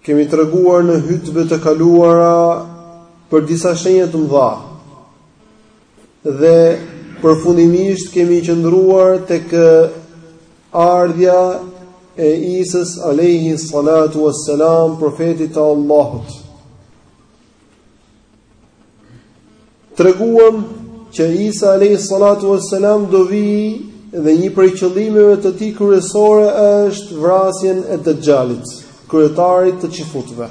Kemi treguar në hutbet e kaluara për disa shenja të mëdha. Dhe përfundimisht kemi qëndruar tek ardhja e Isës alayhi salatu wassalam profetit të Allahut. Treguam që Isa alayhi salatu wassalam do vi dhe një prej qëllimeve të tij kryesore është vrasjen e Dajjalit, kryetarit të çifutëve.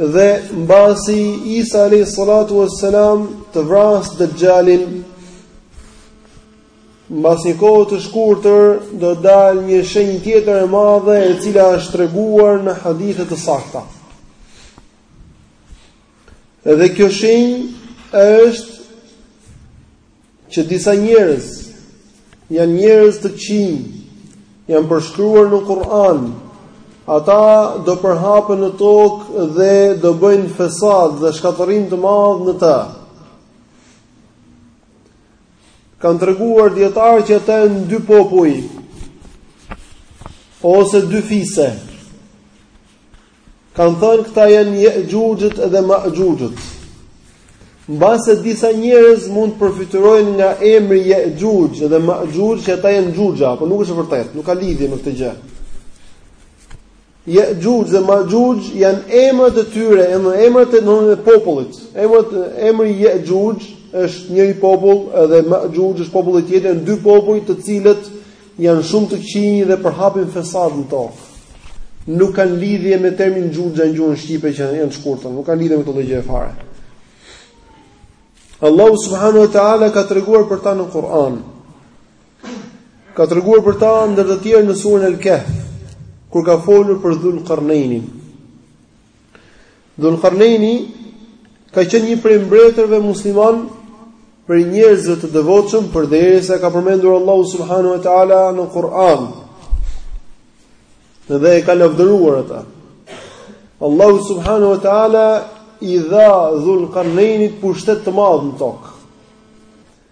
Dhe mbasi Isa alayhi salatu wassalam të vras Dajjalin Mbas një kohe të shkurtër do dalë një shenjë tjetër e madhe e cila është treguar në hadithe të sakta. Edhe kjo shenjë është që disa njerëz janë njerëz të këqinj, janë përshkruar në Kur'an. Ata do përhapen në tokë dhe do bëjnë fesad dhe shkatërrim të madh në të. Kanë treguar dijetarët që ata janë dy popuj ose dy fise. Kanë thënë këta janë Ya'jujët dhe Ma'jujët. Mbase disa njerëz mund të përfytyrojnë nga emri Ya'juj dhe Ma'juj që ata janë xhuxha, por nuk është e vërtetë, nuk ka lidhje me këtë gjë. Ja'juj dhe Ma'juj janë emrat e tyre, janë emrat e domethënë popullit. Emrat emri Ja'juj është njëri popull dhe Ma'juj është populli tjetër, janë dy popuj të cilët janë shumë të këqinj dhe përhapin fesad në tokë. Nuk kanë lidhje me termin xhuxha në gjuhën shqipe që janë të shkurtër, nuk kanë lidhje me këtë gjë fare. Allahu subhanahu wa taala ka treguar për ta në Kur'an. Ka treguar për ta ndër të tjerë në surën Al-Kahf, kur ka folur për Dhul Qarnainin. Dhul Qarnaini ka qenë një prej mbretërve musliman, prej njerëzve të devotshëm përderisa e ka përmendur Allahu subhanahu wa taala në Kur'an. Dhe e ka lavdëruar atë. Allahu subhanahu wa taala i dha Dhul Qarnainit pushtet të madh në tokë.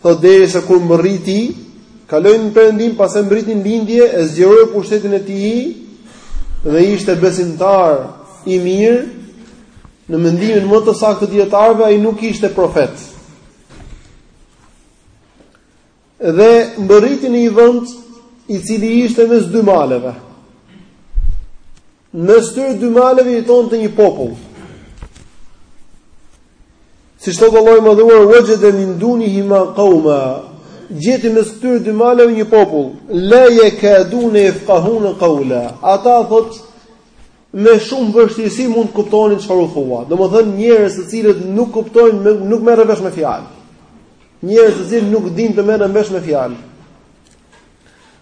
Thotë derisa kur mbërriti, kaloi në Perëndim, pastaj mbërriti në lindje e zgjeroi pushtetin e tij dhe ishte besimtar i mirë në mendimin më të saktë të dijetarëve ai nuk ishte profet. Dhe mbërriti në një vend i cili ishte mes dy maleve. Mes këtyre dy maleve jetonte një popull. Siç thotë Allahu i madhëruar, vexhede min dunihima kauma, gjeti mes këtyre dy maleve një popull, la jekadune jefkahune kaula, ata thot, me shumë vështirësi mund të kuptonin çfarë u thua, domethënë njerëz të cilët nuk kuptojnë, nuk merren vesh me fjalë, njerëz të cilët nuk dinë të merren vesh me fjalë,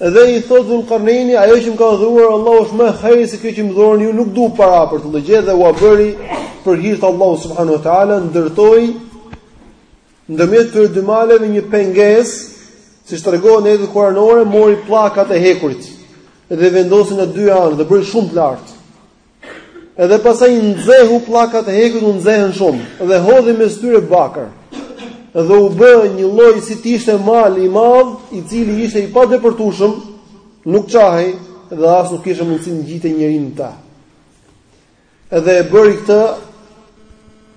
Dhe i thotë Dhul Karnejni, ajo që më ka dhuruar Allahu është më e hajrit se kjo që më dhuroni ju, nuk dua para për këtë lloj gjëje dhe ua bëri për hir të Allahut subhanehu ue teala, ndërtoi ndërmjet këtyre dy maleve një pengesë, siç tregohet në ajetet kuranore, mori pllakat e hekurit dhe i vendosi në dy anë dhe bëri shumë të lartë. Edhe pastaj nxehu pllakat e hekurit, u nxehën shumë dhe hodhi mes tyre bakër. Dhe u bë një lloj si të ishte mal i madh, i cili ishte i padepërtueshëm, nuk çahej dhe as nuk kishte mundësi të ngjitej njeri në të. Edhe e bëri këtë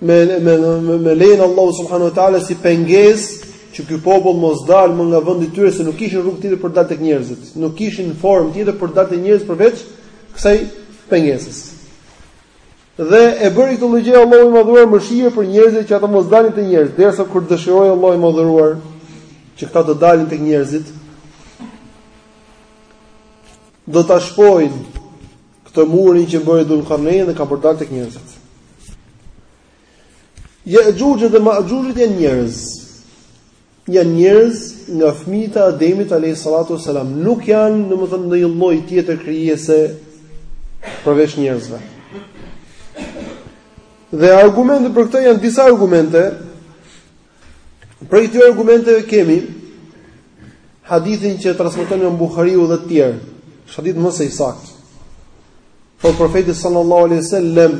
me me me, me lejen e Allahut subhanahu wa taala si pengesë që ky popull mos dalë më nga vendi i tyre se nuk kishin rrugë tjetër për dalë tek njerëzit. Nuk kishin formë tjetër për dalë tek njerëzit përveç kësaj pengesës. Dhe e bëri këtë lloj gjëje Allahu i madhëruar mëshirë për njerëzit që ata mos dalin te njerëzit, derisa kur të dëshirojë Allahu i madhëruar që këta të dalin tek njerëzit, do ta shpojnë Këtë murin që bëri Dhul-Qarnayn dhe kanë për dalë tek njerëzit. Jexhuxhët dhe Mexhuxhët janë njerëz. Janë njerëz nga fëmijët e Ademit alayhi salatu wasalam. Nuk janë, domethënë, ndonjë lloj tjetër krijese përveç njerëzve. Dhe argumentet për këtë janë disa argumente. Prej këtyre argumenteve kemi hadithin që transmeton Imam Buhariu dhe të tjerë, është hadith më se i saktë. Thotë profeti sallallahu alaihi wasallam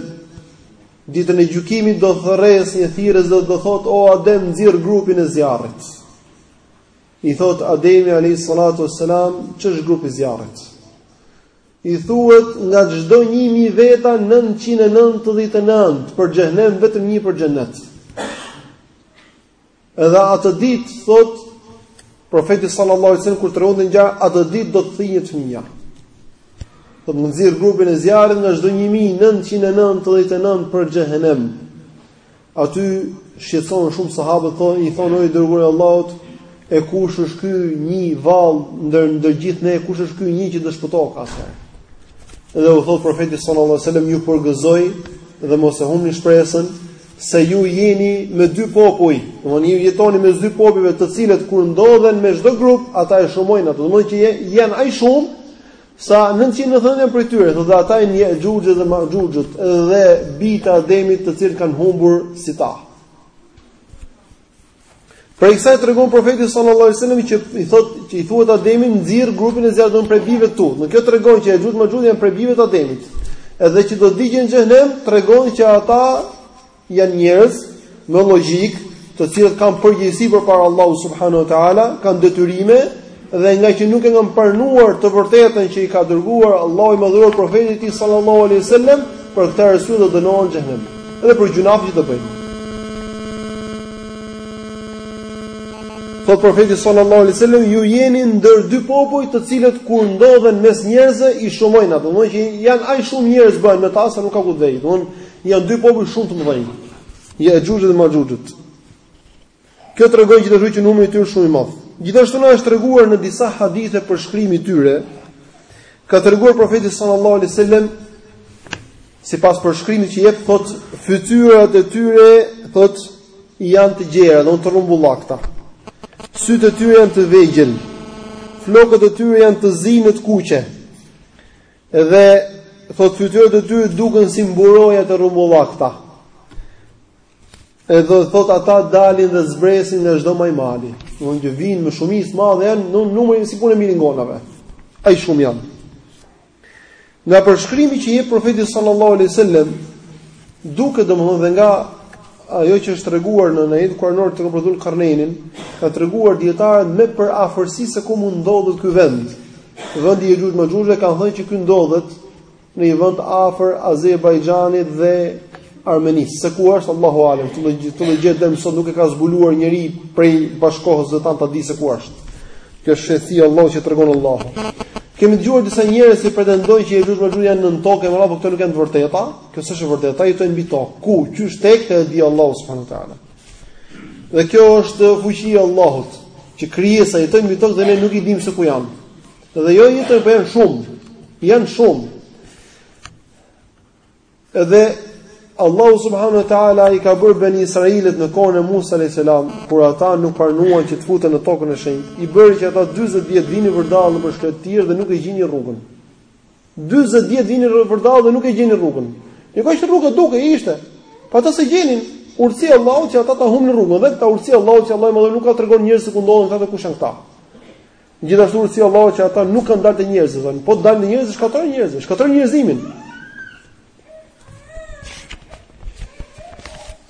ditën e gjykimit do thërres një thirrës dhe do thotë o Adem nxirr grupin e zjarrit. I thot Ademi alayhi salatu wassalam, ç'është grupi i zjarrit? I thuhet nga çdo një mijë veta nëntëqind e nëntëdhjetë e nëntë për xhehenem vetëm një për xhenet. Edhe atë ditë thot profeti sallallahu alajhi wasallam kur tregon këtë ngjarje, atë ditë do të thinjet fëmija. Thotë nxirr grupin e zjarrit nga çdo një mijë, nëntëqind e nëntëdhjetë e nëntë për xhehenem. Aty shqetësohen shumë sahabët, thonë i thonë o i dërguar i Allahut, e kush është ky një vallë ndër ndër gjithë ne, kush është ky një që do shpëtoka atëherë. Dhe u thot profeti sallallahu alajhi wasallam ju përgëzoj dhe mos e humni shpresën se ju jeni me dy popuj, domethënë ju jetoni mes dy popujve të cilët kur ndodhen me çdo grup, ata e shumojnë atë. Domethënë që janë aq shumë Sa 999 prej tyre, thotë ata janë jexhuxhët dhe mexhuxhët, dhe bijtë e Ademit, të cilët kanë humbur si ta. Prej kësaj tregon profeti sallallahu alajhi wasallam që i thotë që i thuhet Ademit nxirr grupin e zjarrit prej bijve të tu. Dhe kjo tregon që Jexhuxh Mexhuxh janë prej bijve të Ademit. Edhe që do digjen në xhenem, tregon që ata Janë njerëz me logjikë, të cilët kanë përgjegjësi përpara Allahut subhanahu wa taala, kanë detyrime dhe nga që nuk e kanë pranuar të vërtetën që i ka dërguar Allahu i madhëruar profetët e tij sallallahu alaihi wasallam, për këtë arsye do dënohen në xhenem. Edhe për gjynahe që do bëjnë. Thotë profeti sallallahu alaihi wasallam, ju jeni ndër dy popuj të cilët kur ndodhen mes njerëzve i shumojnë ata, domethënë që janë aq shumë njerëz bëhen me ta sa nuk ka ku të vejë. Domethënë Janë dy popuj shumë të mëdhenj. Jexhuxhët dhe mexhuxhët. Kjo tregon gjithashtu që numri i tyre shumë i madh. Gjithashtu na është treguar në disa hadithe përshkrimi i tyre, ka treguar profeti sallallahu alai sallam, sipas përshkrimit që jep, thotë, fytyrat e tyre, thotë, janë të gjera, domethënë të rumbullakta. Sytë e tyre janë të vegjel, flokët e tyre janë të zinj në të kuqe, Dhe thotë fytyrat e tyre duken si mburoja të rrumbullakta. Edhe thotë ata dalin dhe zbresin nga çdo majë mali. Do të vinë me shumicë të madhe janë në numër si puna e milingonave. Aq shumë janë. Nga përshkrimi që jep profeti sallallahu alaihi wasallam duket domethënë dhe nga ajo që është treguar në ajetet kuranore te kapitulli Karnejnin, kanë treguar dietarët me përafërsi se ku mund ndodhet ky vend. Vendi i Jexhuxh Mexhuxhëve kanë thënë që ky ndodhet në një vend afër Azerbajxhanit dhe Armenisë. Se ku është Allahu alem, të logjë të logjë deri më sot nuk e ka zbuluar njeri prej bashkëkohësve tanë ta di se ku është. Kjo është shëthi Allahu që tregon Allahu. Kemi dëgjuar disa njerëz që pretendojnë që Jexhuxh Mexhuxh janë nën tokë, por këto nuk janë të vërteta. Kjo s'është e vërtetë, ata jetojnë mbi tokë. Ku qysh tek e di Allahu subhanahu wa taala. Dhe kjo është fuqia e Allahut, që krijesa jetojnë mbi tokë dhe ne nuk i dimë se ku janë. Dhe jo jetojnë, po janë shumë. Janë shumë. Edhe Allahu subhanahu wa taala i ka bërë beni Israilit në kohën e Musa alayhis salam, kur ata nuk pranuan që të futen në tokën e shenjtë, i bëri që ata 40 vjet vinin vërdallë nëpër shkretëtirë dhe nuk e gjenin rrugën. 40 vjet vinin vërdallë dhe nuk e gjenin rrugën. Ju ka qenë rruga diku ishte. Po ata s'e gjenin urtësi Allahu që ata ta humbin rrugën, dhe është urtësi Allahu që Allahu më nuk ua tregon njerëzve se ku ndodhen ata dhe kush janë këta. Gjithashtu urtësi Allahu që ata nuk kanë dalë te njerëzit, thonë, po dalin te njerëzit, shkatërrojnë njerëz, shkatërrojnë njerëzimin.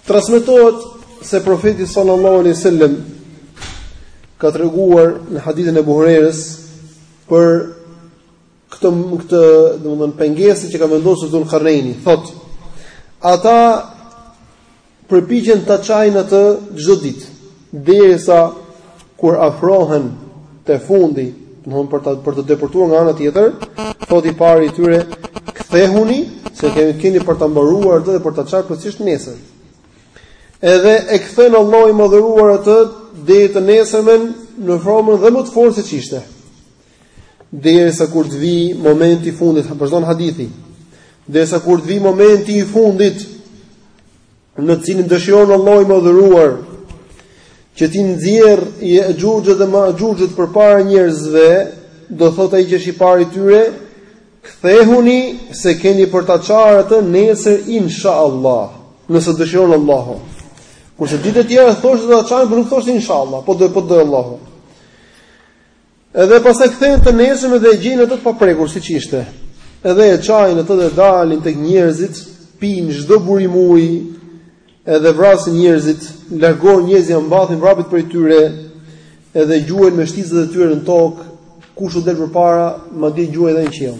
Transmetohet se profeti sallallahu alaihi wasallam ka treguar në hadithin e Buhariut për këtë këtë, domethënë pengesë që ka vendosur Dhul Qarneini, thotë ata përpiqen ta çajnë atë çdo ditë, derisa kur afrohen te fundi, domethënë për ta për të depërtuar nga ana tjetër, thotë i pari i tyre, kthehuni se keni keni për ta mbaruar atë dhe për ta çarë plotësisht nesër. Edhe e kthen Allahu i madhëruar atë deri të nesërmen në formën dhe më të fortë se ç'ishte. Derisa kur të vijë momenti i fundit, vazhdon hadithi. Derisa kur të vijë momenti i fundit, në të cilin dëshiron Allahu i madhëruar që t'i nxjerrë Jexhuxhët dhe Maxhuxhët përpara njerëzve, do thotë ai që është i pari i tyre, kthehuni se keni për ta çarë atë nesër inshallah, nëse dëshiron Allahu. Kurse ditët e tjera thoshte do ta çajmë, por nuk thoshte inshallah, po do po do Allahu. Edhe pastaj kthehen të nesërmen dhe e gjejnë atë të paprekur siç ishte. Edhe e çajnë atë dhe dalin tek njerëzit, pinë çdo burim uji, edhe vrasin njerëzit, largohen njerëzit ia mbathin vrapit prej tyre, edhe gjuajnë me shtizat e tyre në tokë, kush u del përpara, madje gjuajnë edhe në qiell.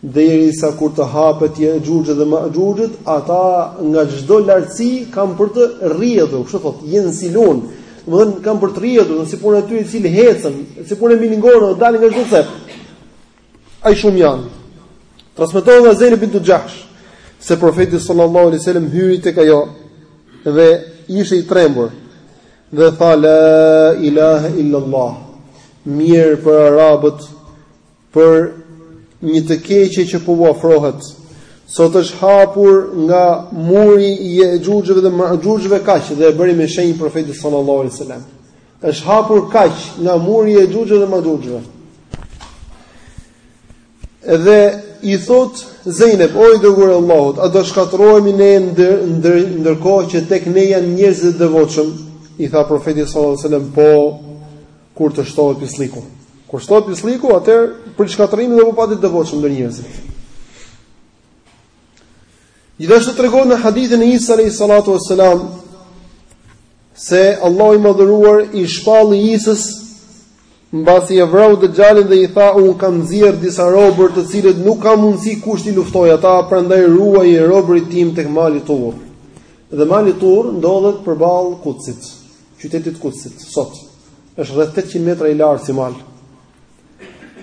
Derisa kur të hapet Jexhuxhët dhe Maxhuxhët, ata nga çdo lartësi kanë për të rrjedhur, kështu thotë, jensilun, domethënë kanë për të rrjedhur, si punë e atij i cili ecën, si punë e milingonave dhe dalin nga çdo cep. Aq shumë janë. Transmetohet nga Zejneb bintu Xhahsh se profeti sallallahu alaihi wasallam hyri tek ajo dhe ishte i trembur dhe tha la ilaha illa allah. Mjerë për arabët për një të keqe që po u afrohet. Sot është hapur nga muri i Jexhuxhëve dhe Maxhuxhëve kaq dhe e bëri me shenjë profeti sallallahu alaihi wasallam. Është hapur kaq nga muri i Jexhuxhëve dhe Maxhuxhëve. Dhe i thotë Zejneb, o i dërguari i Allahut, a do shkatërrohemi ne ndër, ndër, ndërkohë që tek ne janë njerëz të devotshëm? I tha profeti sallallahu alaihi wasallam, po kur të shtohet pisllëku. Kur shtohet pisllëku, atëherë prit shkatërrimin edhe po pati të devotshëm ndër njerëzit. Gjithashtu tregohet në hadithin e Isës alayhi salatu wassalam se Allahu i madhëruar i shpalli Isës mbasi e vrau Dexhalin dhe i tha unë kam nxjerrë disa robër të cilët nuk ka mundësi kush t'i luftojë ata prandaj ruaj robërit e mi tek mali Tur. Dhe mali Tur ndodhet përballë Kudsit. Qytetit Kudsit sot është rreth 800 metra i lartë si mal.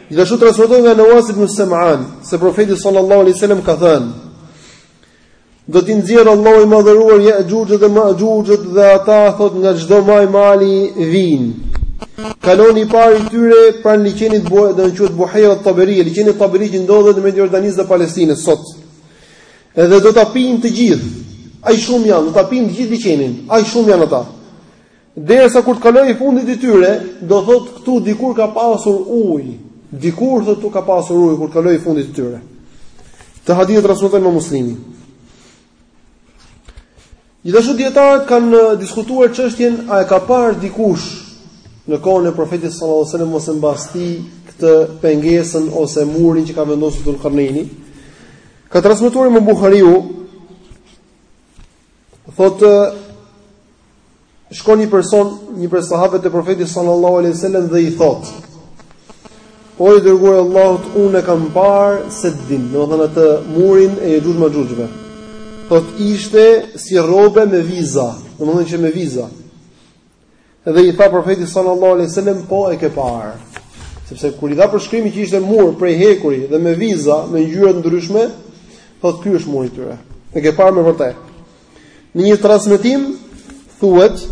Gjithashtu transmetohet nga Nawas ibn Sam'an se profeti sallallahu alaihi wasallam ka thënë: Do t'i nxjerrë Allahu i madhëruar Jexhuxhët dhe Mexhuxhët dhe ata thotë nga çdo majë mali vijnë. Kalon i pari i tyre pranë liqenit domethënë quhet Buhejrat Taberi, liqeni Taberi që ndodhet në mes Jordanisë dhe Palestinës sot. Edhe do ta pijnë të gjithë. Aq shumë janë, do ta pijnë të gjithë liqenin. Aq shumë janë ata. Derisa kur të kalojë i fundit i tyre, do thotë këtu dikur ka pasur ujë. Dikur thotë këtu ka pasur ujë kur të kalojë i fundit i tyre. Këtë hadith e transmeton Imam Muslimi. Gjithashtu dijetarët kanë diskutuar çështjen a e ka parë dikush në kohën e Profetit sallallahu alajhi wasallam ose mbas tij këtë pengesën ose murin që ka vendosur Dhulkarneini. Ka transmetuar Imam Buhariu thotë shkon një person, një prej sahabëve te Profeti sallallahu alajhi wasallam dhe i thotë O i dërguari i Allahut, unë e kam parë seddin, domethënë atë murin e Jexhuxh Mexhuxhëve. Thotë ishte si rrobe me viza, domethënë qe me viza. Dhe i tha profeti sallallahu alaihi wasallam, po e ke parë. Sepse kur i dha përshkrimin që ishte mur prej hekuri dhe me viza, me ngjyra të ndryshme, thotë ky është muri i tyre. E ke parë me vërtet. Në një transmetim thuhet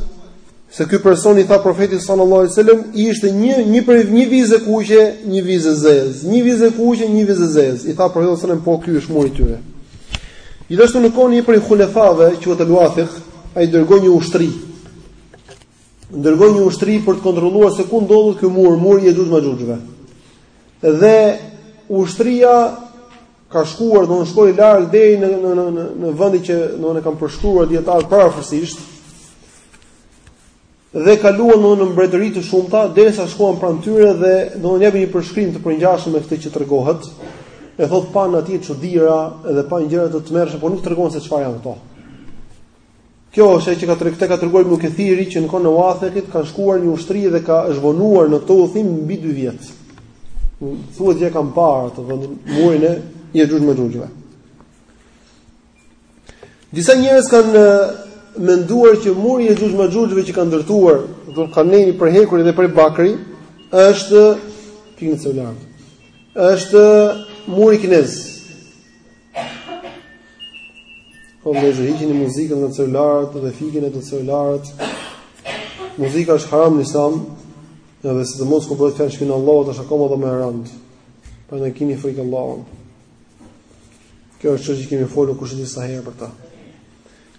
se ky person i tha profetit sallallahu alajhi wasallam ishte një prej një vizë e kuqe, një vizë e zezë, një vizë e kuqe, një vizë e zezë. I tha profeti sallallahu alajhi wasallam po ky është muri i tyre. Gjithashtu në kohën e një prej hulefave quhet al-Wathik, ai dërgoi një ushtri. Dërgoi një ushtri për të kontrolluar se ku ndodhet ky mur, muri i Jexhuxh Mexhuxhëve. Dhe ushtria ka shkuar domethënë shkoi larg deri në në në në, në vendin që domethënë e kanë përshkruar dijetarët parafërsisht dhe kaluan domethënë në mbretëri të shumta derisa shkuan pranë tyre dhe domethënë japin një përshkrim të përngjashëm me këtë që tregohet e thotë panë atje çudira dhe panë gjëra të tmerrshme por nuk tregon se çfarë janë këto Kjo është ajo që ka treguar ka treguar Ibn Kathiri që në kohën e Wathekit ka shkuar një ushtri dhe ka është vonuar në këtë udhëtim mbi 2 vjet. Thuhet që e kanë parë atë vendin murin e Jexhuxh Mexhuxhëve. Disa njerëz kanë menduar që muri i Jexhuxh Mexhuxhëve që ka ndërtuar Dhulqarneini prej hekuri dhe prej bakri është pikë në celular. Është muri kinez. Po vllezër hiqeni muzikën në celularët dhe fikini celularët. Muzika është haram në islam, edhe sidomos kur bëhet fjalë shpinë e Allahut është akoma edhe më e rëndë. Prandaj kini frikë Allahun. Kjo është çështje që kemi folë kush e di sa herë për ta.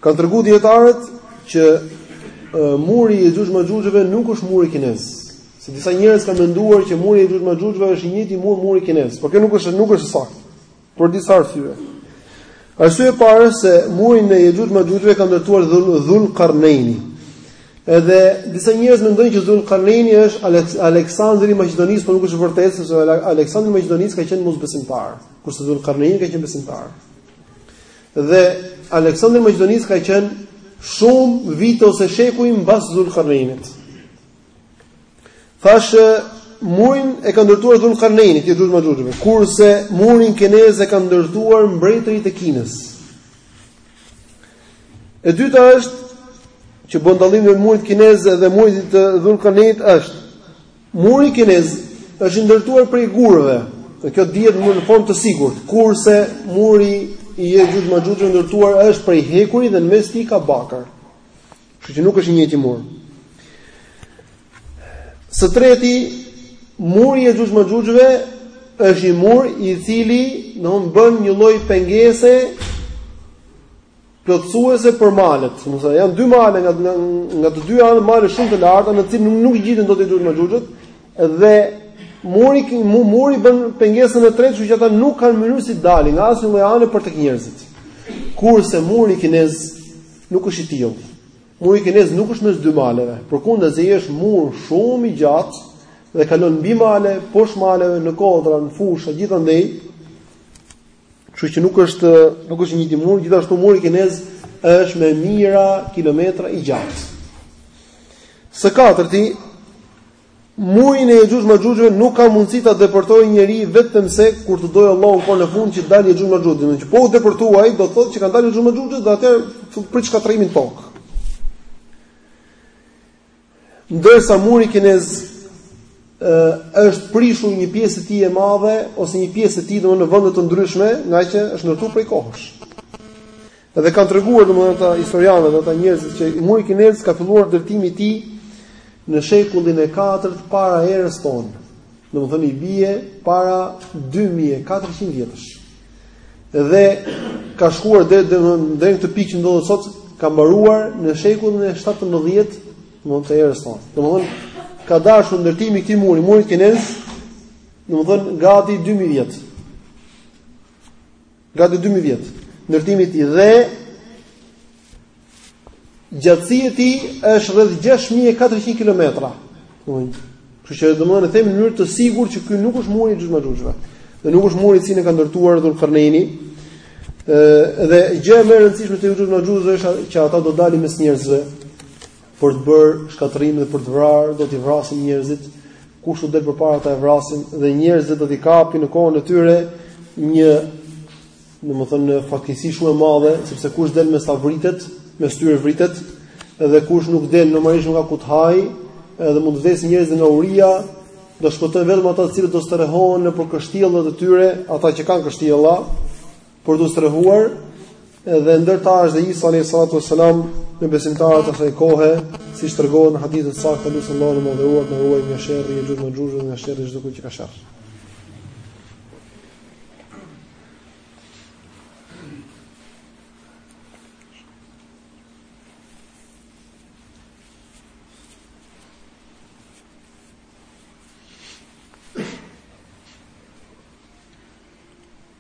Kanë tregu dijetarët që e, muri i Jexhuxh Maxhuxhëve nuk është muri kinez. Se disa njerëz kanë menduar që muri i Jexhuxh Maxhuxhëve është i njëjti mur, muri kinez. Por kjo nuk është, nuk është saktë. Për disa arsye. Arsyeja e parë është se murin e Jexhuxh Maxhuxhve ka ndërtuar Dhul Karnejni. Edhe disa njerëz mendojnë që Dhul Karnejni është Aleks Aleksandri i Maqedonisë, por nuk është vërtet sepse Aleksandri i Maqedonisë ka qenë mosbesimtar, kurse Dhul Karnejni ka qenë besimtar. Dhe Aleksandri i Maqedonisë ka qenë shumë vite ose shekuj mbas Dhul Karnejnit. Thashë murin e ka ndërtuar Dhul Karnejni, të Jexhuxh Maxhuxhëve. Kurse murin kinez e kanë ndërtuar mbretërit e Kinës. E dyta është që bën dallim mes murit kinez dhe murit të Dhul Karnejnit është muri kinez është i ndërtuar prej gurëve. Dhe kjo dihet në formë të sigurt, kurse muri i Jexhuxh Maxhuxhve i ndërtuar është prej hekuri dhe në mes tij ka bakër. Kështu që nuk është i njëjti mur. Së treti, muri i Jexhuxh Maxhuxhve është një mur i cili ëhëm bën një lloj pengese plotësuese për malet. Do të thotë janë dy male nga nga, nga të dy anët male shumë të larta në të cilin nuk, nuk gjiten dot Jexhuxh Maxhuxhët dhe muri muri bën pengesën e tretë, kështu që ata nuk kanë mënyrë si dalin nga asnjë lloj anë për tek njerëzit. Kurse muri kinez Nuk është i tillë. Muri kinez nuk është mes dy maleve, përkundrazi ai është mur shumë i gjatë dhe kalon mbi male, poshtë maleve, në kodra, në fusha, gjithandej. Kështu që nuk është nuk është i njëjti mur, gjithashtu muri kinez është me mijëra kilometra i gjatë. Së katërti, Murin e Jexhuxh Maxhuxhëve nuk ka mundësi ta depërtojë njeri vetëmse kur të dojë Allahu në kohën e fundit që dalin Jexhuxh Maxhuxhët. Do të thotë po u depërtua, do të thotë që kanë dalë Jexhuxh Maxhuxhët dhe atëherë prit shkatërrimin në tokë. Ndërsa muri kinez ë është prishur një pjesë e tij e madhe ose një pjesë e tij domthonë në vende të ndryshme, ngaqë është ndërtuar prej kohësh. Dhe kanë treguar domethënë ata historianët, ata njerëzit që murit kinez ka filluar ndërtimi i tij në shekullin e 4 para erës tonë. Domethënë i bie para 2400 vjetësh. Dhe ka shkuar deri deri në këtë pikë që ndodhet sot, ka mbaruar në shekullin e 17 domethënë të erës tonë. Domethënë ka dashur ndërtimi i këtij muri, murit kinez, domethënë gati 2000 vjet. Gati dy mijë vjet ndërtimi i tij dhe gjatësia e tij është rreth 6400 kilometra. Domethënë, kështu që domethënë them në mënyrë të sigurt që ky nuk është muri i Xhuxhmaxhuxhve. Dhe nuk është muri i cili e ka ndërtuar Dhulkarneini. Ë dhe gjëja më e rëndësishme te Xhuxhmaxhuxhve është që ata do dalin mes njerëzve. për të bërë shkatërrim dhe për të vrarë, do t'i vrasin njerëzit, kush u del përpara ata e vrasin dhe njerëzit do t'i kapin në kohën e tyre një domethënë fatkeqësi shumë e madhe, sepse kush del mes atyre vritet, mes tyre vritet, edhe kush nuk del normalisht nuk ka ku të hajë, edhe mund të vdesin njerëz nga uria, do shpëtojnë vetëm ata të cilët do strehohen nëpër kështjellat e tyre, ata që kanë kështjella, për t'u strehuar dhe ndër ta është dhe Isa alayhi salatu wasalam me besimtarët e asaj kohe, siç tregon në hadithet e sakta lus Allahun e madhëruar të na ruaj nga sherrri i Xhuxhmaxhuxhve nga sherrri i çdo kujt që ka sherr.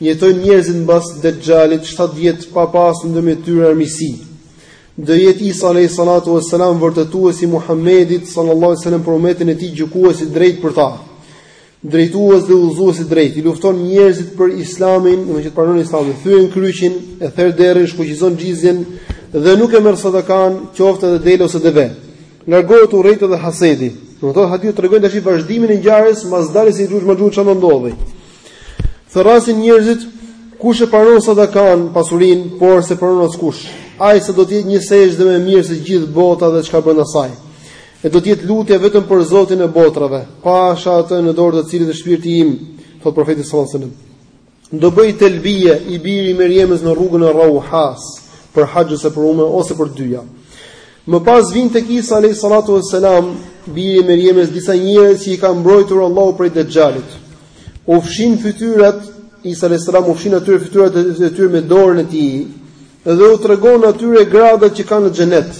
Jetojnë njerëzit mbas Dexhalit 7 vjet pa pasur ndërmjet tyre armiqësi. Do jetë Isa alayhi salatu wassalam vërtetuesi i Muhamedit sallallahu alaihi wasallam për umetin e tij gjykues i drejtë për ta. Drejtues dhe udhëzues i drejtë, i lufton njerëzit për Islamin, do të thotë pranon Islamin, thyen kryqin, e ther derrin, shfuqizon xhizjen dhe nuk e merr sadakan, qoftë edhe dele ose deve. Largohet urrejtja dhe hasedi. Do të thotë hadithi tregon tash vazhdimin e ngjarjes mbas daljes së Xhuxh Maxhuxh çfarë ndodhi. Thërrasin njerëzit, kush e pranon sadakanë, pasurinë, por s'e pranon askush. Aq sa do të jetë një sexhde më e mirë se gjithë bota dhe çka brenda saj. E do të jetë lutje vetëm për Zotin e botrave, pasha atë në dorë të cilit është shpirti im, thot profeti sallallahu alajhi wasallam. Do bëj telbije i biri i Merjemës në rrugën e Rauhas për haxh ose për umre ose për dyja. Më pas vijnë tek Isa alayhi salatu wassalam, biri i Meriemës, disa njerëz që i ka mbrojtur Allahu prej Dexhalit. U fshin fytyrat, Isa alayhi salam u fshin atyre fytyrat e tyre me dorën e tij dhe u tregon atyre gradat që kanë në xhenet.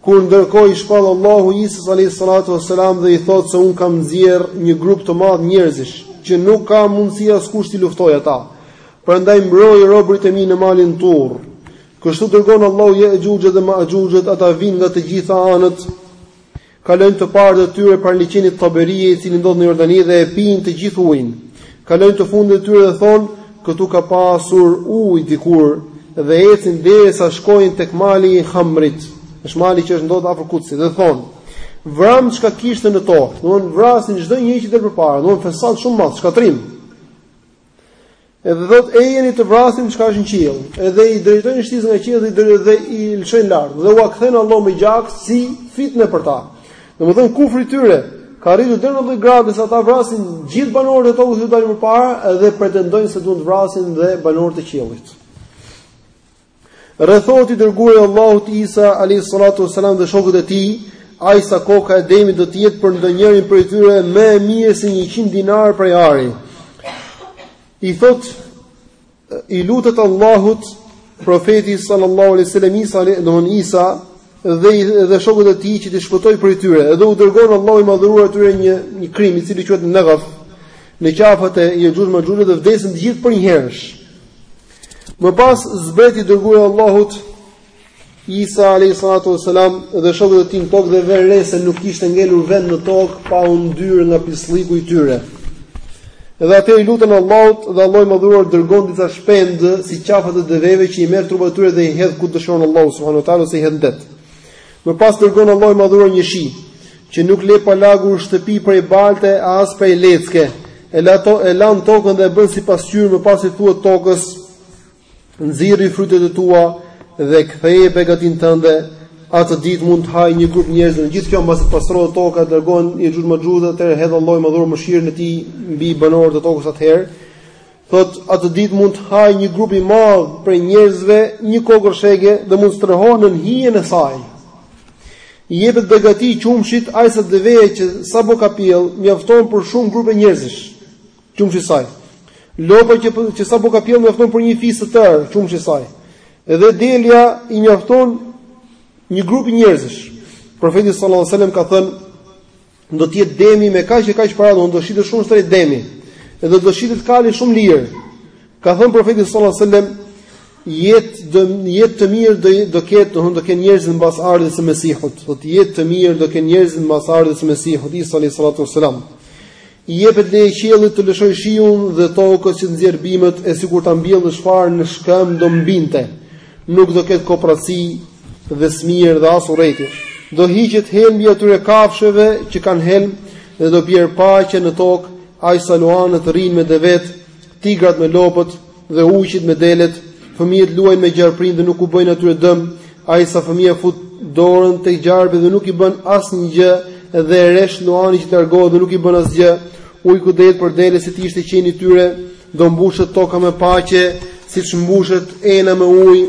Kur ndërkohë i shpall Allahu Isa alayhi salatu wassalam dhe i thotë se un kam nxjerr një grup të madh njerëzish që nuk ka mundësi askush t'i luftojë ata. Prandaj mbroji robërit e mi në malin Tur. Kështu dërgon Allahu Je'xhuxhet dhe Ma'xhuxhet, ata vijnë nga të gjitha anët, kalojnë të parët e tyre pranë liqenit Taberie, i cili ndodhet në Jordani dhe e pijnë të gjithë ujin. Kalojnë të fundit e tyre dhe thonë, këtu ka pasur ujë dikur dhe ecin derisa shkojnë tek mali i Hamrit. Është mali që është ndodhet afër Kudsit dhe thonë, vram çka kishte në tokë. Domthon vrasin çdo njeri që i del përpara, domthon fesad shumë madh, shkatrrim. Edhe thot ejani të vrasim çka është në qiell. Edhe i drejtojnë shtizat nga qielli dhe, dhe i lëshojnë lart. Dhe ua kthen Allahu me gjak si fitne për ta. Domethën kufri i tyre ka arritur deri në atë lloj grade se ata vrasin gjithë banorët e tokës që u dalin përpara dhe pretendojnë se duan të vrasin dhe banorët e qiellit. Rrethohet i dërguari i Allahut Isa alayhi salatu wasalam dhe shokët e tij, aq sa koka e demit do të jetë për ndonjërin prej tyre më e mirë se 100 dinar prej ari. I thot i lutet Allahut profeti sallallahu alaihi wasallam Isa don Isa dhe dhe shokët e tij që t'i shpëtojë prej tyre. Edhe u dërgon Allahu i madhëruar tyre një një krim i cili quhet Nagaf në qafët e Jexhuxh Mexhuxh dhe vdesin të gjithë përnjëherësh. Më pas zbret i dërguar i Allahut Isa alayhi salatu wasalam dhe shokët e tij në tokë dhe vënë re se nuk kishte ngelur vend në tokë pa u ndyrë nga pislliku i tyre. Dhe atëherë i luten Allahut dhe Allahu i madhëruar dërgon disa shpendë si qafat e deveve që i merr trupat e tyre dhe i hedh ku dëshon Allahu subhanahu wa taala ose i hedh në det. Më pas dërgon Allahu i Madhëruar një shi, që nuk le pa lagur shtëpi prej balte e as prej lecke, e la to e lan tokën dhe e bën si pasqyrë, më pas i thuhet tokës: Nxirri frytet e tua dhe ktheje begatinë tënde. Atë ditë mund të hajë një grup njerëz. Në gjithë kjo mbasi pastrohet toka, nga Jexhuxh Mexhuxh dhe atëherë hedh Allahu i Madhëruar mëshirën e tij mbi banorët e tokës atëherë. Thotë, atë ditë mund të hajë një grup i madh prej njerëzve një kokërr shege dhe mund të strehohen nën hijen e saj. I jepet begati qumshit aq sa deveja që sapo ka pjellë mjafton për shumë grupe njerëzish. Qumshi i saj. Lopa që që sapo ka pjellë mjafton për një fis të tërë, qumshi i saj. Edhe delja i mjafton një grupi njerëzish. Profeti sallallahu alajhi wasallam ka thënë do të jetë demi me kaq e kaq para, do të shitet shumë shtrejt demi. Edhe do të shitet kali shumë lirë. Ka thënë profeti sallallahu alajhi wasallam, jetë do jetë të mirë do do ketë, do të kenë njerëzit mbas ardhjes së Mesihut. Do të jetë të mirë do kenë njerëzit mbas ardhjes së Mesihut, Isa alayhi salatu wasalam. I jepet leje qiellit të lëshojë shiun dhe tokës që të nxjerrë bimët e sikur ta mbjellësh farën në shkëm do mbinte. Nuk do ketë kopraci dhe smirë dhe as urrejtje. Do hiqet helmi i atyre kafshëve që kanë helm dhe do bjerë paqe në tokë, aq sa luanët rrinë me devet, tigrat me lopët dhe ujqit me delet, fëmijët luajnë me gjarprinj dhe nuk u bëjnë atyre dëm, aq sa fëmija fut dorën te gjarpi dhe nuk i bën asnjë gjë dhe rreh luanin që të largohet dhe nuk i bën asgjë, ujku do jetë për delet si të ishte qeni i tyre, Do mbushet toka me paqe, siç mbushet ena me ujë,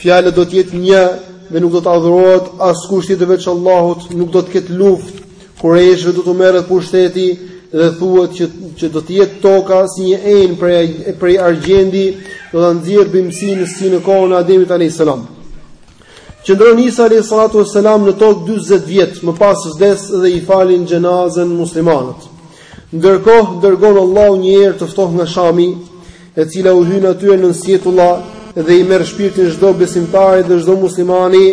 fjala do të jetë një dhe nuk do të adhurohet askush tjetër veç Allahut, nuk do të ketë luftë, kurejshve do t'u merret pushteti dhe thuhet që që do të jetë toka si një enë prej prej argjendi, do ta nxjerrë bimësinë si në kohën e Ademit alejhi selam. Qëndron Isa alejhi salatu uesselam në tokë 40 vjet, më pas vdes dhe i falin xhenazën muslimanët. Ndërkohë dërgon Allahu një erë të ftohtë nga Shami, e cila u hyn atyre nën sqetulla dhe i merr shpirtin çdo besimtari dhe çdo muslimani.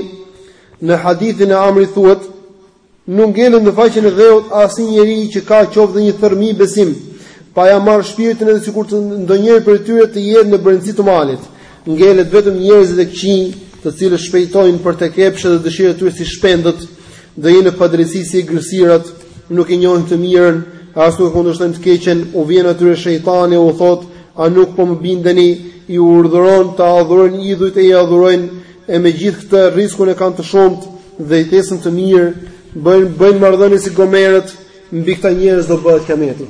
Në hadithin e Amrit thuhet Nuk ngelet në faqen e dheut asnjë njeri që ka qoftë dhe një thërrmi besim, pa ia marrë shpirtin edhe sikur të ndonjëri prej tyre të jetë në brendësi të malit. Ngelen vetëm njerëzit e këqinj, të cilët shpejtojnë për tek epshet dhe dëshirat e tyre si shpendët, do jenë në padrejtësi si egërsirat, nuk e njohin të mirën, as nuk e kundërshtojnë të keqen, u vjen atyre shejtani u thotë, a nuk po më bindeni, i urdhëron të adhurojnë idhujt e i adhurojnë, e megjithë këtë rriskun e kanë të shumtë. dhe jetesën të mirë, bëjnë bëjnë marrëdhënie si gomerët, mbi këta njerëz do bëhet kiameti.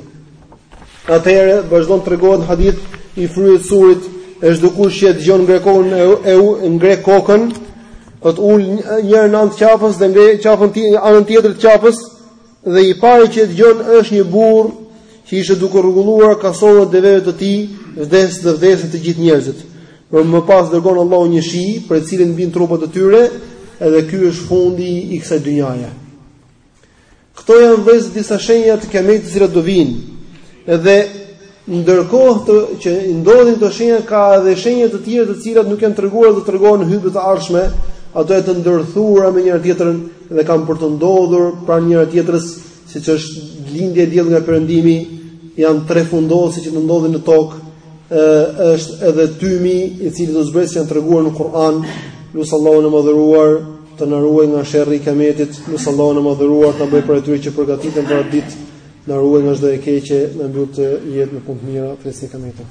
Atëherë vazhdon tregohet hadithi fryhet suri, e çdokush që e dëgjon grekon e, e, e ngre kokën, atë ul njërën anë të qafës dhe ngre qafën tjetër anën tjetër të qafës, Dhe i pari që e dëgjon është një burrë që ishte duke rregulluar kasollen e deveve të tij, vdes dhe vdesin të gjithë njerëzit. Por më pas dërgon Allahu një shi, prej të cilit mbijnë trupat e tyre, edhe ky është fundi i kësaj dynjaje. Këto janë vëllezër disa shenja të kiametit të cilat do vijnë. Edhe Ndërkohë të, që ndodhin këto shenja ka edhe shenja të tjera të cilat nuk janë treguar do tregohen në hutbe të ardhshme, ato janë të ndërthurura me njëra-tjetrën dhe kanë për të ndodhur pranë njëra-tjetrës, siç është lindja e diellit nga perëndimi, janë tre fundosje që do ndodhin në tokë, ë është edhe tymi i cili do zbresë janë treguar në Kur'an, lus Allahun e madhëruar të na ruajë nga sherri i kiametit, lus Allahun e madhëruar të na bëjë prej atyre që përgatiten për atë ditë. Na ruajë nga çdo e keqe, na mbyllë këtë jetë me punë të mira, ditës së kiametit.